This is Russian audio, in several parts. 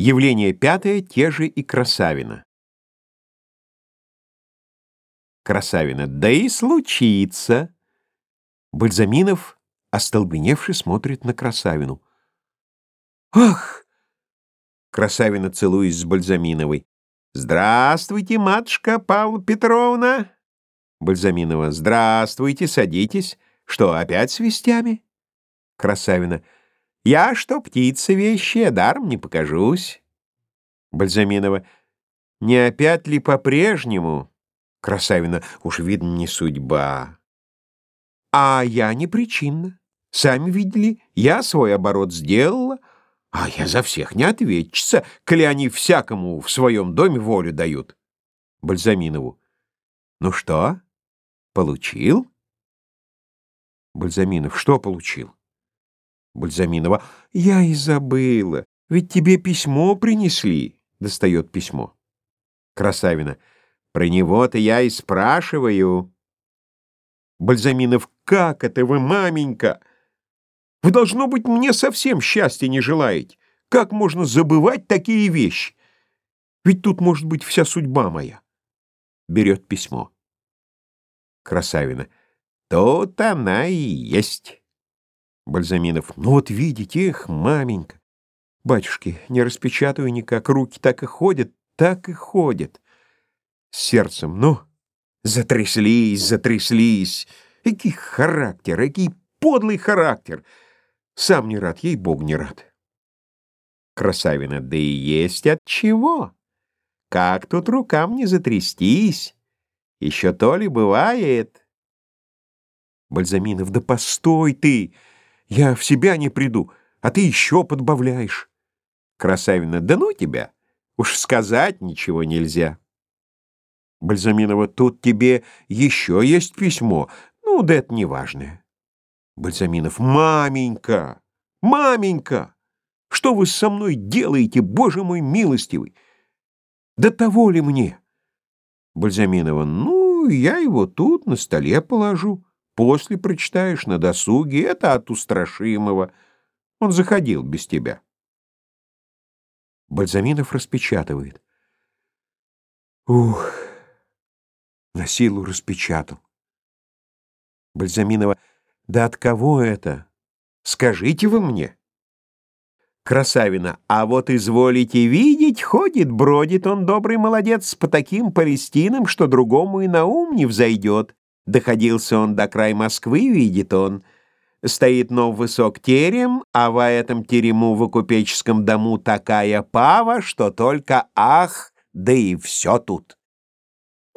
Явление пятое, те же и Красавина. Красавина. Да и случится. Бальзаминов, остолбеневший, смотрит на Красавину. Ах! Красавина, целуясь с Бальзаминовой. Здравствуйте, матушка Павла Петровна. Бальзаминова. Здравствуйте, садитесь. Что, опять с вестями? Красавина. Я что, птица вещая, даром не покажусь. Бальзаминова. Не опять ли по-прежнему? Красавина. Уж видно, не судьба. А я не причинна. Сами видели, я свой оборот сделала, а я за всех не ответчица, коли они всякому в своем доме волю дают. Бальзаминову. Ну что, получил? Бальзаминов. Что получил? Бальзаминова. «Я и забыла. Ведь тебе письмо принесли». Достает письмо. Красавина. «Про него-то я и спрашиваю». Бальзаминов. «Как это вы, маменька? Вы, должно быть, мне совсем счастья не желаете. Как можно забывать такие вещи? Ведь тут может быть вся судьба моя». Берет письмо. Красавина. «Тут она и есть». Бальзаминов. Ну вот видите, эх, маменька. Батюшки, не распечатаю никак, руки так и ходят, так и ходят. Сердцем, ну, затряслись, затряслись. Экий характер, экий подлый характер. Сам не рад, ей-бог не рад. Красавина, да и есть от чего. Как тут рукам не затрястись? Еще то ли бывает. Бальзаминов, да постой ты! Я в себя не приду, а ты еще подбавляешь. Красавина, да ну тебя, уж сказать ничего нельзя. Бальзаминова, тут тебе еще есть письмо, ну да это неважное. Бальзаминов, маменька, маменька, что вы со мной делаете, боже мой милостивый? Да того ли мне? Бальзаминова, ну, я его тут на столе положу. После прочитаешь на досуге, это от устрашимого. Он заходил без тебя. Бальзаминов распечатывает. Ух, на силу распечатал. Бальзаминова, да от кого это? Скажите вы мне. Красавина, а вот изволите видеть, ходит, бродит он, добрый молодец, по таким Палестинам, что другому и на ум не взойдет. Доходился он до края Москвы, видит он. Стоит нов высок терем, а во этом терему в купеческом дому такая пава, что только ах, да и все тут.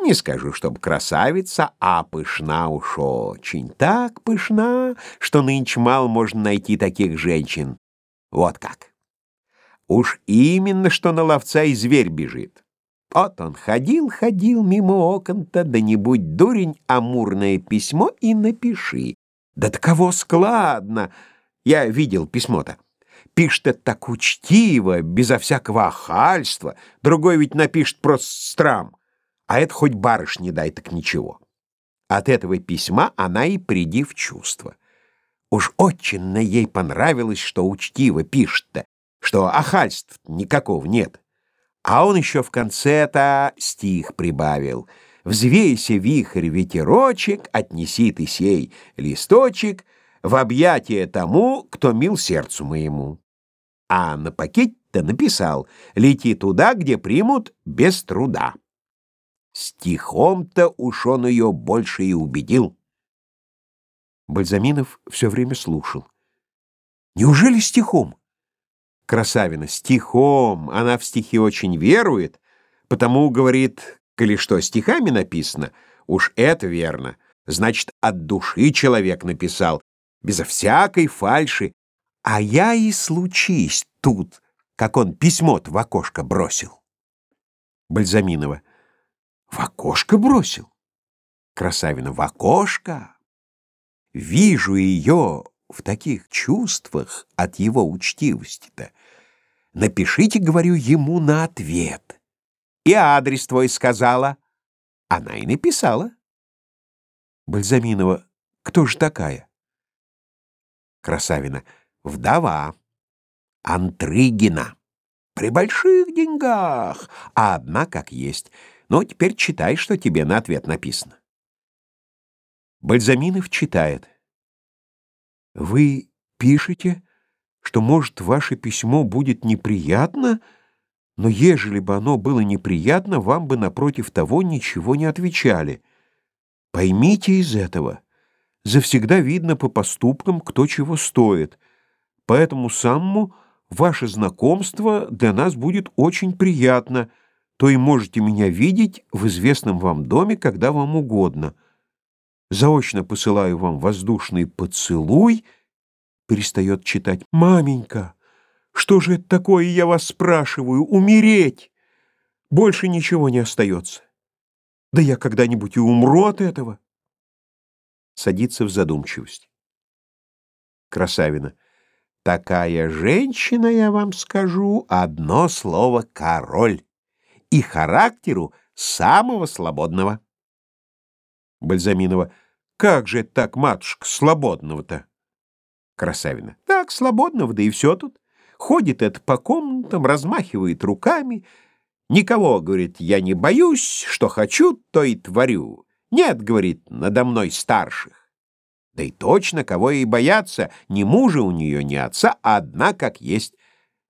Не скажу, чтоб красавица, а пышна уж очень. Так пышна, что нынче мало можно найти таких женщин. Вот как. Уж именно, что на ловца и зверь бежит. Вот он ходил-ходил мимо окон-то, да не будь дурень, амурное письмо и напиши. Да таково складно! Я видел письмо-то. Пишет так учтиво, безо всякого охальства. Другой ведь напишет просто страм. А это хоть барыш не дай, так ничего. От этого письма она и приди в чувство. Уж очень ей понравилось, что учтиво пишет-то, что охальств никакого нет. А он еще в конце-то стих прибавил. «Взвейся, вихрь, ветерочек, отнеси ты сей листочек в объятие тому, кто мил сердцу моему». А на пакете-то написал «Лети туда, где примут без труда». Стихом-то уж он ее больше и убедил. Бальзаминов все время слушал. «Неужели стихом?» Красавина, стихом, она в стихи очень верует, потому, говорит, коли что стихами написано, уж это верно, значит, от души человек написал, безо всякой фальши, а я и случись тут, как он письмо в окошко бросил. Бальзаминова. В окошко бросил? Красавина. В окошко? Вижу ее в таких чувствах от его учтивости-то. Напишите, говорю, ему на ответ. И адрес твой сказала. Она и написала. Бальзаминова, кто же такая? Красавина, вдова, Антрыгина. при больших деньгах, а одна как есть. Ну, теперь читай, что тебе на ответ написано. Бальзаминов читает. Вы пишете, что, может, ваше письмо будет неприятно, но ежели бы оно было неприятно, вам бы напротив того ничего не отвечали. Поймите из этого. Завсегда видно по поступкам, кто чего стоит. Поэтому самому ваше знакомство для нас будет очень приятно, то и можете меня видеть в известном вам доме, когда вам угодно. Заочно посылаю вам воздушный поцелуй. Перестает читать. Маменька, что же это такое, я вас спрашиваю? Умереть! Больше ничего не остается. Да я когда-нибудь и умру от этого. Садится в задумчивость. Красавина. Такая женщина, я вам скажу, одно слово «король» и характеру самого свободного. Бальзаминова. Как же так, матушка, свободного-то? Красавина. Так, свободного, да и все тут. Ходит это по комнатам, размахивает руками. Никого, говорит, я не боюсь, что хочу, то и творю. Нет, говорит, надо мной старших. Да и точно, кого ей бояться, ни мужа у нее, ни отца, а одна как есть.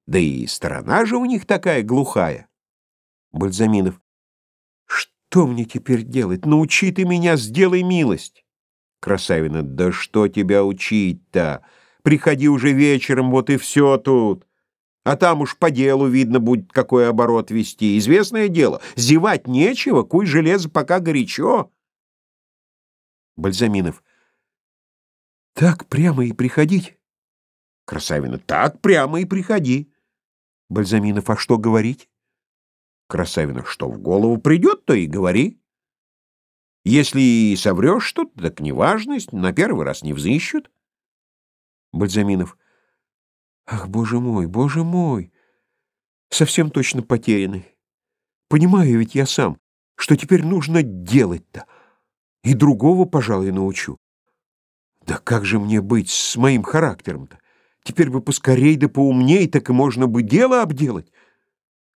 Да и сторона же у них такая глухая. Бальзаминов. Что мне теперь делать? Научи ты меня, сделай милость. Красавина. Да что тебя учить-то? Приходи уже вечером, вот и все тут. А там уж по делу видно будет, какой оборот вести. Известное дело, зевать нечего, куй железо пока горячо. Бальзаминов. Так прямо и приходить? Красавина. Так прямо и приходи. Бальзаминов. А что говорить? Красавина. Что в голову придет, то и говори. Если и соврешь что-то, так неважность, на первый раз не взыщут. Бальзаминов. Ах, боже мой, боже мой! Совсем точно потеряны. Понимаю ведь я сам, что теперь нужно делать-то. И другого, пожалуй, научу. Да как же мне быть с моим характером-то? Теперь бы поскорей да поумней, так и можно бы дело обделать.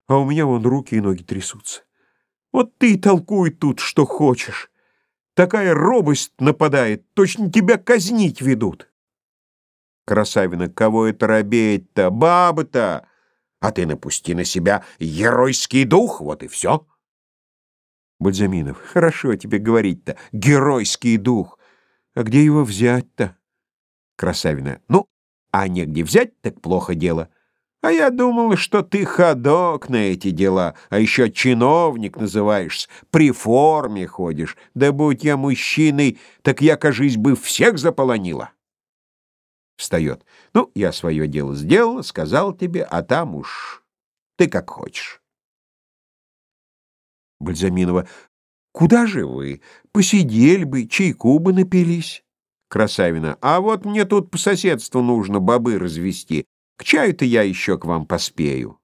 А у меня вон руки и ноги трясутся. Вот ты и толкуй тут, что хочешь. Такая робость нападает, точно тебя казнить ведут. Красавина, кого это робеет-то? Бабы-то! А ты напусти на себя геройский дух, вот и все. Бальзаминов, хорошо тебе говорить-то, геройский дух. А где его взять-то? Красавина. Ну, а негде взять, так плохо дело. А я думал, что ты ходок на эти дела, а еще чиновник называешься, при форме ходишь. Да будь я мужчиной, так я, кажись, бы всех заполонила. Встает. Ну, я свое дело сделала, сказал тебе, а там уж ты как хочешь. Бальзаминова. Куда же вы? Посидели бы, чайку бы напились. Красавина. А вот мне тут по соседству нужно бобы развести. К чаю-то я еще к вам поспею.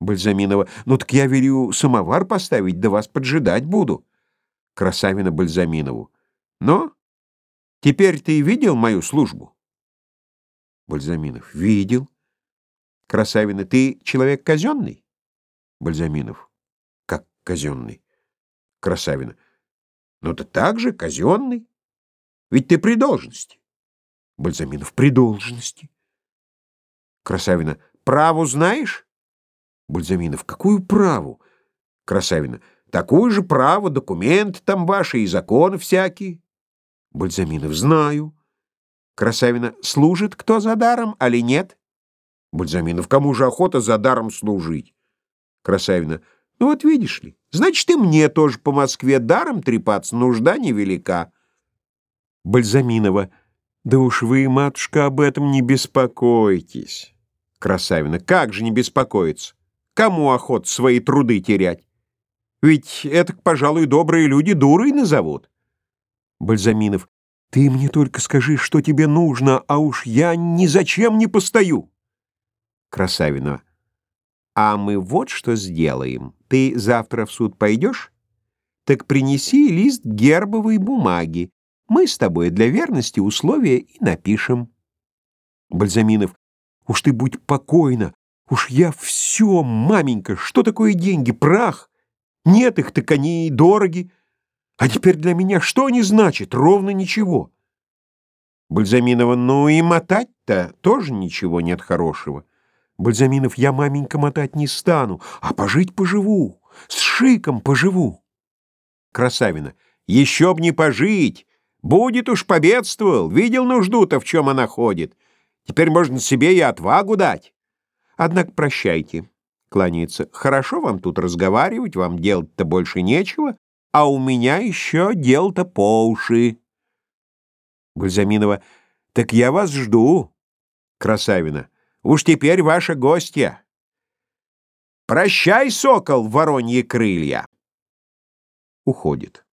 Бальзаминова. Ну так я велю самовар поставить, да вас поджидать буду. Красавина Бальзаминову. Но теперь ты видел мою службу? Бальзаминов. Видел. Красавина. Ты человек казенный? Бальзаминов. Как казенный? Красавина. Ну да так же, казенный. Ведь ты при должности. Бальзаминов. При должности. Красавина. Праву знаешь? Бальзаминов. Какую праву? Красавина. Такую же право, документы там ваши и законы всякие. Бальзаминов. Знаю. Красавина. Служит кто за даром, али нет? Бальзаминов. Кому же охота за даром служить? Красавина. Ну вот видишь ли, значит и мне тоже по Москве даром трепаться нужда невелика. Бальзаминова. Да уж вы, матушка, об этом не беспокойтесь. Красавина. Как же не беспокоиться? Кому охот свои труды терять? Ведь это, пожалуй, добрые люди дурой назовут. Бальзаминов. Ты мне только скажи, что тебе нужно, а уж я ни зачем не постою. Красавина. А мы вот что сделаем. Ты завтра в суд пойдешь? Так принеси лист гербовой бумаги. Мы с тобой для верности условия и напишем. Бальзаминов. Уж ты будь покойна, Уж я все, маменька, что такое деньги? Прах? Нет их, так они и дороги. А теперь для меня что они значат? Ровно ничего. Бальзаминова, ну и мотать-то тоже ничего нет хорошего. Бальзаминов, я, маменька, мотать не стану, а пожить поживу, с шиком поживу. Красавина, еще б не пожить, будет уж победствовал, видел нужду-то, в чем она ходит. Теперь можно себе и отвагу дать. Однако прощайте, кланяется. Хорошо вам тут разговаривать, вам делать-то больше нечего, а у меня еще дел-то по уши. Гульзаминова, так я вас жду. Красавина, уж теперь ваша гостья. Прощай, сокол, вороньи крылья. Уходит.